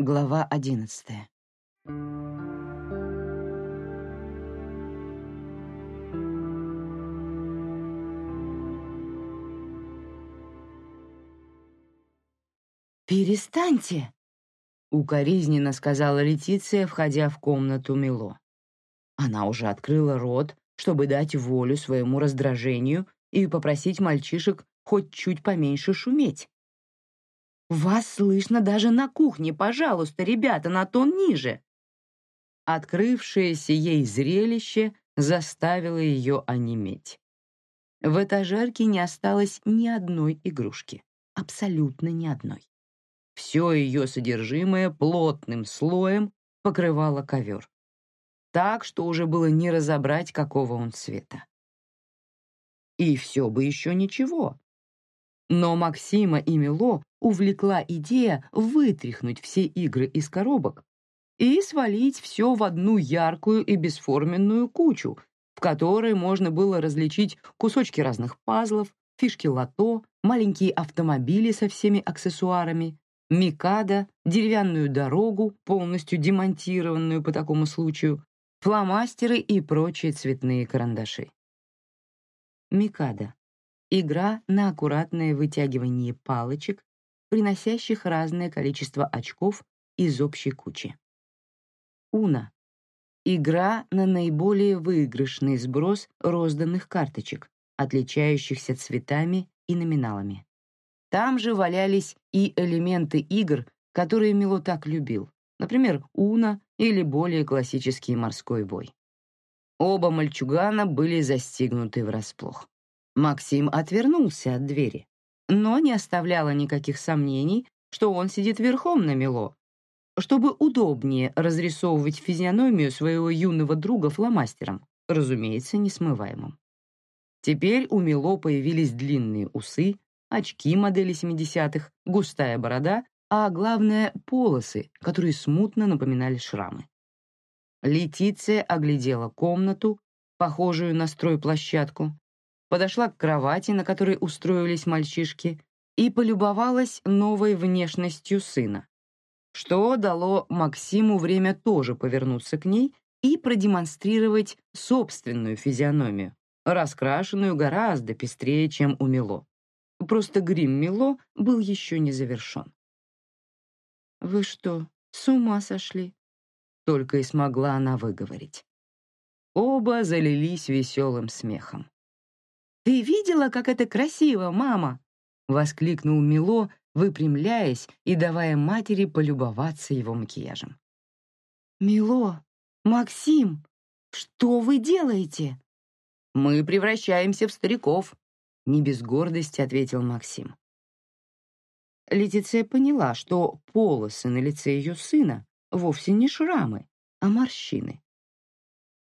Глава одиннадцатая. «Перестаньте!» — укоризненно сказала Летиция, входя в комнату Мило. Она уже открыла рот, чтобы дать волю своему раздражению и попросить мальчишек хоть чуть поменьше шуметь. Вас слышно даже на кухне, пожалуйста, ребята, на тон ниже. Открывшееся ей зрелище заставило ее онеметь. В этажерке не осталось ни одной игрушки, абсолютно ни одной. Все ее содержимое плотным слоем покрывало ковер, так что уже было не разобрать, какого он цвета. И все бы еще ничего, но Максима и Мило увлекла идея вытряхнуть все игры из коробок и свалить все в одну яркую и бесформенную кучу, в которой можно было различить кусочки разных пазлов, фишки лото, маленькие автомобили со всеми аксессуарами, микада, деревянную дорогу, полностью демонтированную по такому случаю, фломастеры и прочие цветные карандаши. Микада Игра на аккуратное вытягивание палочек, приносящих разное количество очков из общей кучи. Уна. Игра на наиболее выигрышный сброс розданных карточек, отличающихся цветами и номиналами. Там же валялись и элементы игр, которые Мило так любил, например, Уна или более классический морской бой. Оба мальчугана были застигнуты врасплох. Максим отвернулся от двери, но не оставляло никаких сомнений, что он сидит верхом на мело, чтобы удобнее разрисовывать физиономию своего юного друга фломастером, разумеется, несмываемым. Теперь у Мило появились длинные усы, очки модели 70-х, густая борода, а главное — полосы, которые смутно напоминали шрамы. Летиция оглядела комнату, похожую на стройплощадку, подошла к кровати, на которой устроились мальчишки, и полюбовалась новой внешностью сына, что дало Максиму время тоже повернуться к ней и продемонстрировать собственную физиономию, раскрашенную гораздо пестрее, чем у Мило. Просто грим Мило был еще не завершен. «Вы что, с ума сошли?» Только и смогла она выговорить. Оба залились веселым смехом. «Ты видела, как это красиво, мама?» — воскликнул Мило, выпрямляясь и давая матери полюбоваться его макияжем. «Мило, Максим, что вы делаете?» «Мы превращаемся в стариков», — не без гордости ответил Максим. Летиция поняла, что полосы на лице ее сына вовсе не шрамы, а морщины.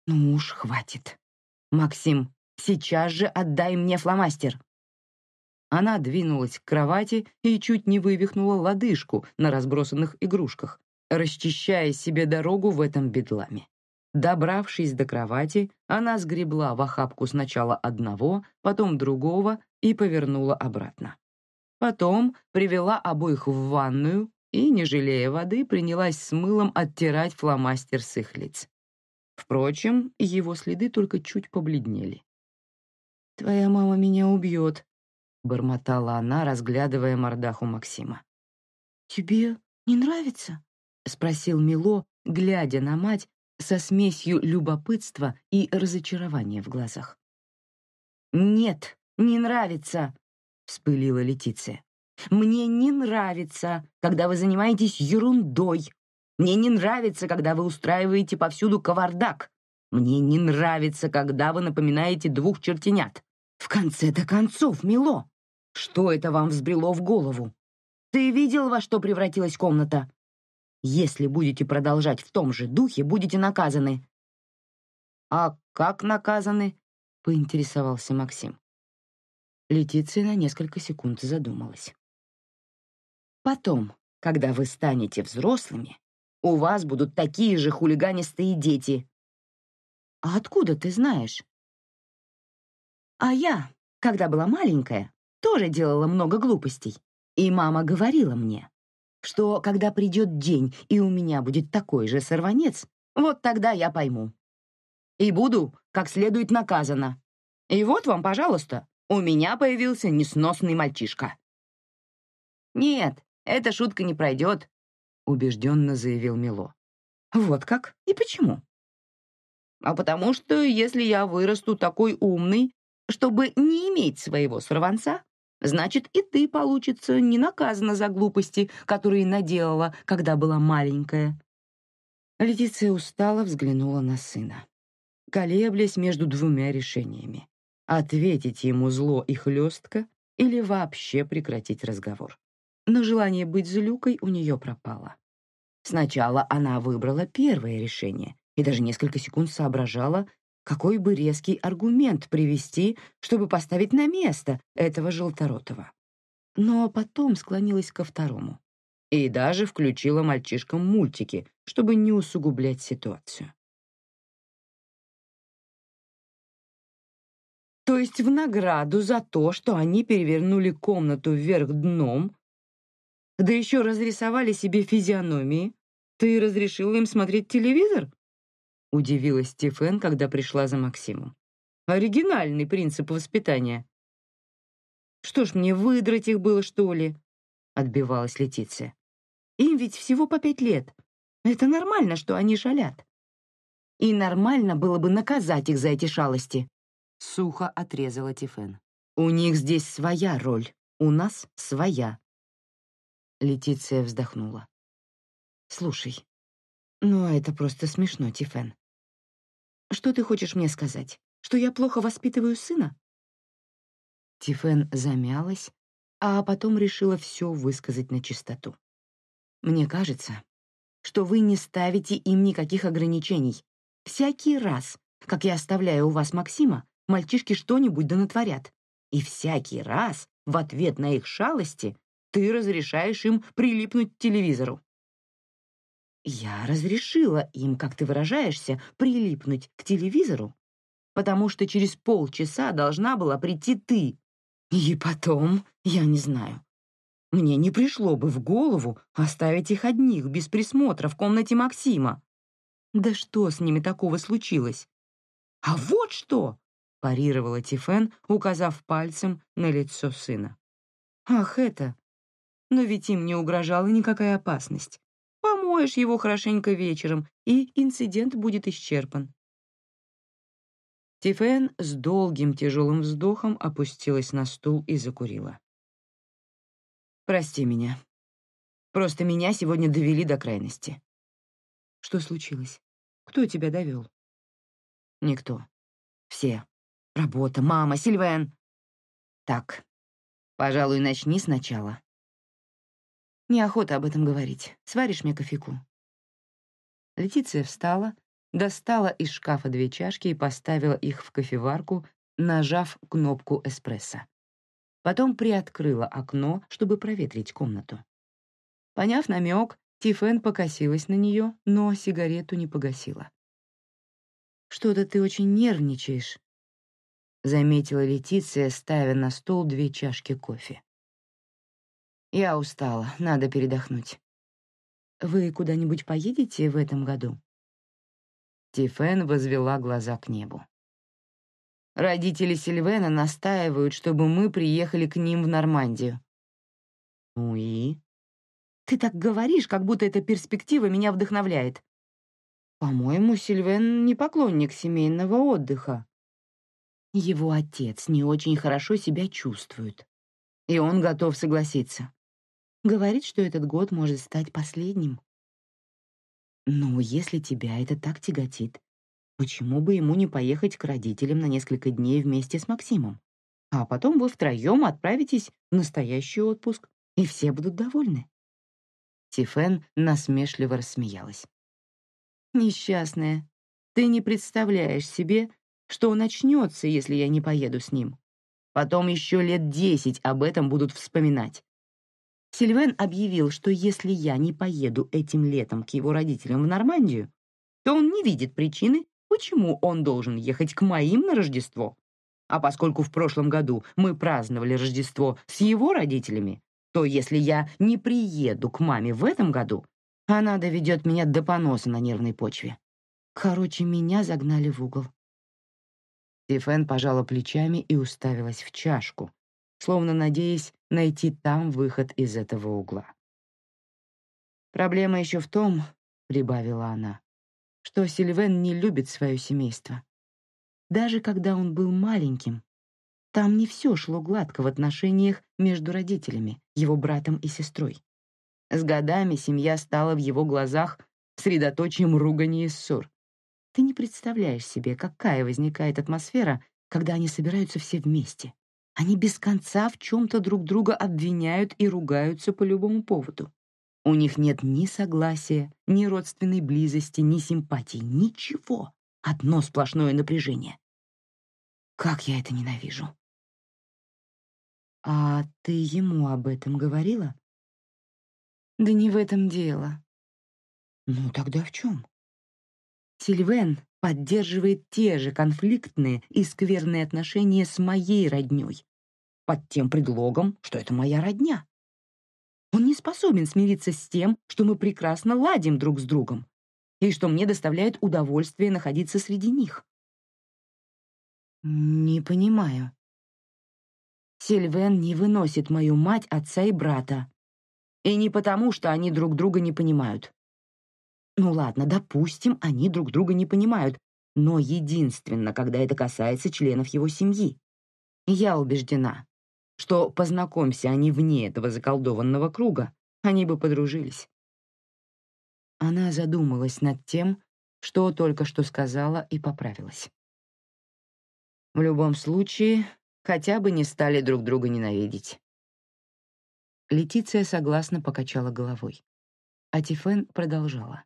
«Ну уж, хватит. Максим, Сейчас же отдай мне фломастер!» Она двинулась к кровати и чуть не вывихнула лодыжку на разбросанных игрушках, расчищая себе дорогу в этом бедламе. Добравшись до кровати, она сгребла в охапку сначала одного, потом другого и повернула обратно. Потом привела обоих в ванную и, не жалея воды, принялась с мылом оттирать фломастер с их лиц. Впрочем, его следы только чуть побледнели. «Твоя мама меня убьет», — бормотала она, разглядывая мордаху Максима. «Тебе не нравится?» — спросил Мило, глядя на мать со смесью любопытства и разочарования в глазах. «Нет, не нравится», — вспылила Летиция. «Мне не нравится, когда вы занимаетесь ерундой. Мне не нравится, когда вы устраиваете повсюду кавардак. Мне не нравится, когда вы напоминаете двух чертенят. В конце-то концов, Мило, что это вам взбрело в голову? Ты видел, во что превратилась комната? Если будете продолжать в том же духе, будете наказаны. А как наказаны? поинтересовался Максим. Летиция на несколько секунд задумалась. Потом, когда вы станете взрослыми, у вас будут такие же хулиганистые дети. А откуда ты знаешь? А я, когда была маленькая, тоже делала много глупостей. И мама говорила мне, что когда придет день, и у меня будет такой же сорванец, вот тогда я пойму. И буду как следует наказана. И вот вам, пожалуйста, у меня появился несносный мальчишка. «Нет, эта шутка не пройдет», — убежденно заявил Мило. «Вот как? И почему?» «А потому что если я вырасту такой умный, чтобы не иметь своего сорванца, значит, и ты, получится, не наказана за глупости, которые наделала, когда была маленькая». Летиция устало взглянула на сына, колеблясь между двумя решениями — ответить ему зло и хлестко или вообще прекратить разговор. Но желание быть злюкой у нее пропало. Сначала она выбрала первое решение и даже несколько секунд соображала, какой бы резкий аргумент привести, чтобы поставить на место этого желторотого. Но потом склонилась ко второму и даже включила мальчишкам мультики, чтобы не усугублять ситуацию. То есть в награду за то, что они перевернули комнату вверх дном, да еще разрисовали себе физиономии, ты разрешила им смотреть телевизор? — удивилась Стефен, когда пришла за Максимом. «Оригинальный принцип воспитания». «Что ж, мне выдрать их было, что ли?» — отбивалась Летиция. «Им ведь всего по пять лет. Это нормально, что они шалят». «И нормально было бы наказать их за эти шалости», — сухо отрезала Тифен. «У них здесь своя роль, у нас своя». Летиция вздохнула. «Слушай, но это просто смешно, Тифен. Что ты хочешь мне сказать? Что я плохо воспитываю сына? Тифен замялась, а потом решила все высказать на чистоту. Мне кажется, что вы не ставите им никаких ограничений. Всякий раз, как я оставляю у вас Максима, мальчишки что-нибудь да натворят. И всякий раз, в ответ на их шалости, ты разрешаешь им прилипнуть к телевизору. Я разрешила им, как ты выражаешься, прилипнуть к телевизору, потому что через полчаса должна была прийти ты. И потом, я не знаю, мне не пришло бы в голову оставить их одних без присмотра в комнате Максима. Да что с ними такого случилось? А вот что! парировала Тифен, указав пальцем на лицо сына. Ах, это! Но ведь им не угрожала никакая опасность. Помоешь его хорошенько вечером, и инцидент будет исчерпан. Тифен с долгим тяжелым вздохом опустилась на стул и закурила. «Прости меня. Просто меня сегодня довели до крайности». «Что случилось? Кто тебя довел?» «Никто. Все. Работа, мама, Сильвен». «Так, пожалуй, начни сначала». Неохота об этом говорить. Сваришь мне кофейку?» Летиция встала, достала из шкафа две чашки и поставила их в кофеварку, нажав кнопку эспрессо. Потом приоткрыла окно, чтобы проветрить комнату. Поняв намек, Тифен покосилась на нее, но сигарету не погасила. «Что-то ты очень нервничаешь», — заметила Летиция, ставя на стол две чашки кофе. Я устала, надо передохнуть. Вы куда-нибудь поедете в этом году? Тифен возвела глаза к небу. Родители Сильвена настаивают, чтобы мы приехали к ним в Нормандию. Ну и? Ты так говоришь, как будто эта перспектива меня вдохновляет. По-моему, Сильвен не поклонник семейного отдыха. Его отец не очень хорошо себя чувствует, и он готов согласиться. Говорит, что этот год может стать последним. Но если тебя это так тяготит, почему бы ему не поехать к родителям на несколько дней вместе с Максимом? А потом вы втроем отправитесь в настоящий отпуск, и все будут довольны. Тифен насмешливо рассмеялась. «Несчастная, ты не представляешь себе, что начнется, если я не поеду с ним. Потом еще лет десять об этом будут вспоминать. Сильвен объявил, что если я не поеду этим летом к его родителям в Нормандию, то он не видит причины, почему он должен ехать к моим на Рождество. А поскольку в прошлом году мы праздновали Рождество с его родителями, что если я не приеду к маме в этом году, она доведет меня до поноса на нервной почве. Короче, меня загнали в угол. Стефен пожала плечами и уставилась в чашку, словно надеясь найти там выход из этого угла. «Проблема еще в том, — прибавила она, — что Сильвен не любит свое семейство. Даже когда он был маленьким, там не все шло гладко в отношениях между родителями, его братом и сестрой. С годами семья стала в его глазах средоточием ругани и ссор. Ты не представляешь себе, какая возникает атмосфера, когда они собираются все вместе. Они без конца в чем-то друг друга обвиняют и ругаются по любому поводу. У них нет ни согласия, ни родственной близости, ни симпатии, ничего. Одно сплошное напряжение. Как я это ненавижу. А ты ему об этом говорила? Да не в этом дело. Ну тогда в чем? Сильвен поддерживает те же конфликтные и скверные отношения с моей роднёй, под тем предлогом, что это моя родня. Он не способен смириться с тем, что мы прекрасно ладим друг с другом, и что мне доставляет удовольствие находиться среди них. Не понимаю. Сильвен не выносит мою мать, отца и брата. И не потому, что они друг друга не понимают. Ну ладно, допустим, они друг друга не понимают, но единственно, когда это касается членов его семьи. Я убеждена, что познакомься они вне этого заколдованного круга, они бы подружились. Она задумалась над тем, что только что сказала, и поправилась. В любом случае, хотя бы не стали друг друга ненавидеть. Летиция согласно покачала головой. А Тифен продолжала.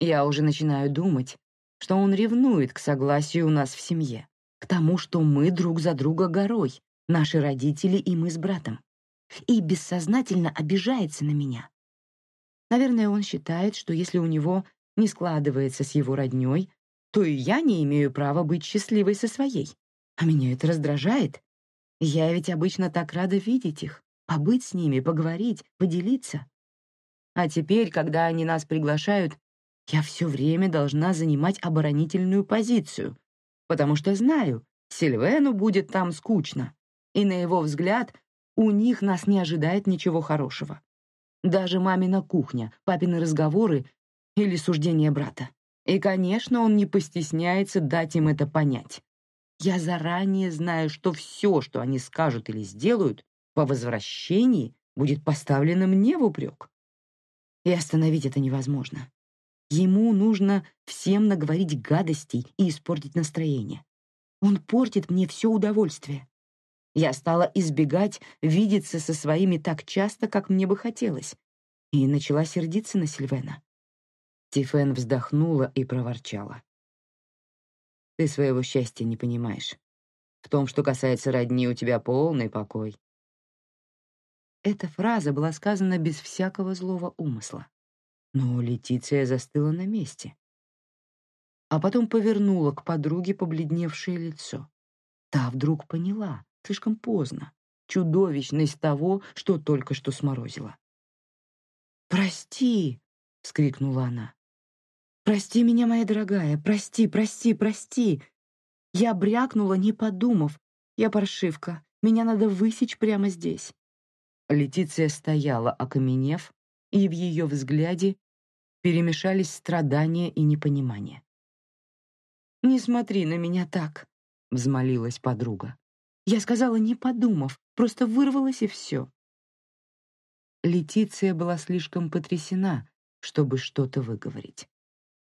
Я уже начинаю думать, что он ревнует к согласию у нас в семье, к тому, что мы друг за друга горой, наши родители и мы с братом, и бессознательно обижается на меня. Наверное, он считает, что если у него не складывается с его роднёй, то и я не имею права быть счастливой со своей. А меня это раздражает. Я ведь обычно так рада видеть их, побыть с ними, поговорить, поделиться. А теперь, когда они нас приглашают, я все время должна занимать оборонительную позицию, потому что знаю, Сильвену будет там скучно, и на его взгляд у них нас не ожидает ничего хорошего. Даже мамина кухня, папины разговоры или суждения брата. И, конечно, он не постесняется дать им это понять. Я заранее знаю, что все, что они скажут или сделают, по возвращении будет поставлено мне в упрек. И остановить это невозможно. Ему нужно всем наговорить гадостей и испортить настроение. Он портит мне все удовольствие. Я стала избегать видеться со своими так часто, как мне бы хотелось, и начала сердиться на Сильвена. Тифен вздохнула и проворчала. «Ты своего счастья не понимаешь. В том, что касается родни, у тебя полный покой». Эта фраза была сказана без всякого злого умысла. Но Летиция застыла на месте. А потом повернула к подруге побледневшее лицо. Та вдруг поняла, слишком поздно, чудовищность того, что только что сморозила. «Прости!» — вскрикнула она. «Прости меня, моя дорогая, прости, прости, прости!» Я брякнула, не подумав. Я паршивка, меня надо высечь прямо здесь. Летиция стояла, окаменев, и в ее взгляде перемешались страдания и непонимание. «Не смотри на меня так», — взмолилась подруга. Я сказала, не подумав, просто вырвалась и все. Летиция была слишком потрясена, чтобы что-то выговорить.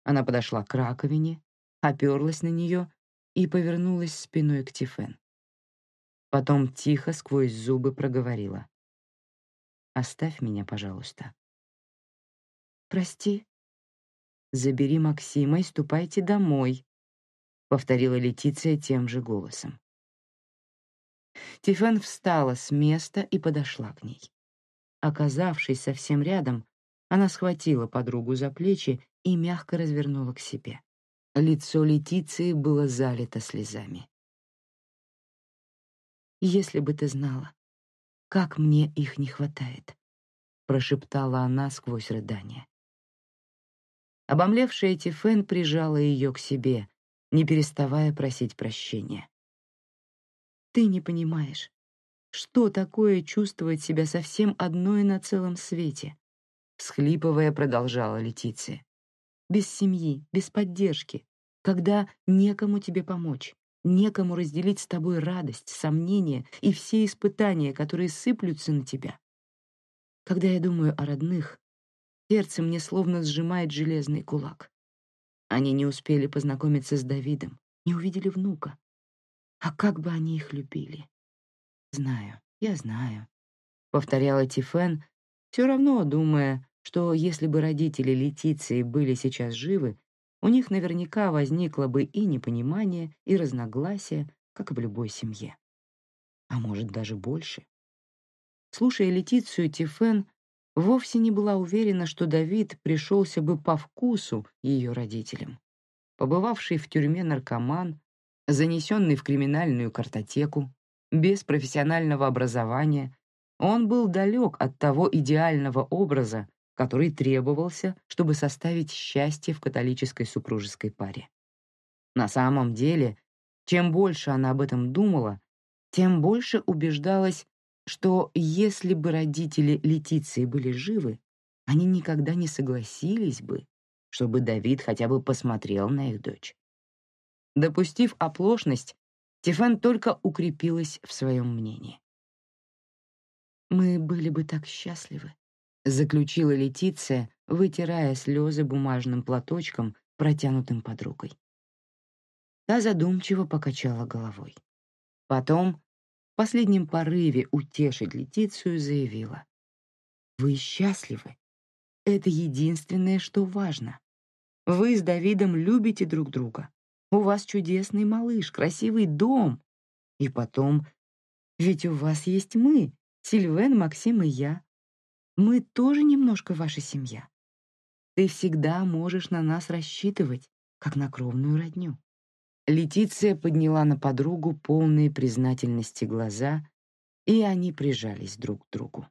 Она подошла к раковине, оперлась на нее и повернулась спиной к Тифен. Потом тихо сквозь зубы проговорила. «Оставь меня, пожалуйста». «Прости», «Забери Максима и ступайте домой», — повторила Летиция тем же голосом. Тифен встала с места и подошла к ней. Оказавшись совсем рядом, она схватила подругу за плечи и мягко развернула к себе. Лицо Летиции было залито слезами. «Если бы ты знала, как мне их не хватает», — прошептала она сквозь рыдание. Обомлевшая Тифен прижала ее к себе, не переставая просить прощения. «Ты не понимаешь, что такое чувствовать себя совсем одной на целом свете?» Схлипывая, продолжала Летиция. «Без семьи, без поддержки, когда некому тебе помочь, некому разделить с тобой радость, сомнения и все испытания, которые сыплются на тебя. Когда я думаю о родных, сердце мне словно сжимает железный кулак. Они не успели познакомиться с Давидом, не увидели внука. А как бы они их любили? Знаю, я знаю, повторяла Тифен, все равно думая, что если бы родители Летиции были сейчас живы, у них наверняка возникло бы и непонимание, и разногласие, как и в любой семье. А может, даже больше. Слушая Летицию, Тифен вовсе не была уверена, что Давид пришелся бы по вкусу ее родителям. Побывавший в тюрьме наркоман, занесенный в криминальную картотеку, без профессионального образования, он был далек от того идеального образа, который требовался, чтобы составить счастье в католической супружеской паре. На самом деле, чем больше она об этом думала, тем больше убеждалась, что если бы родители Летиции были живы, они никогда не согласились бы, чтобы Давид хотя бы посмотрел на их дочь. Допустив оплошность, Тифан только укрепилась в своем мнении. «Мы были бы так счастливы», — заключила Летиция, вытирая слезы бумажным платочком, протянутым подругой. Та задумчиво покачала головой. Потом последнем порыве утешить Летицию заявила. «Вы счастливы. Это единственное, что важно. Вы с Давидом любите друг друга. У вас чудесный малыш, красивый дом. И потом, ведь у вас есть мы, Сильвен, Максим и я. Мы тоже немножко ваша семья. Ты всегда можешь на нас рассчитывать, как на кровную родню. Летиция подняла на подругу полные признательности глаза, и они прижались друг к другу.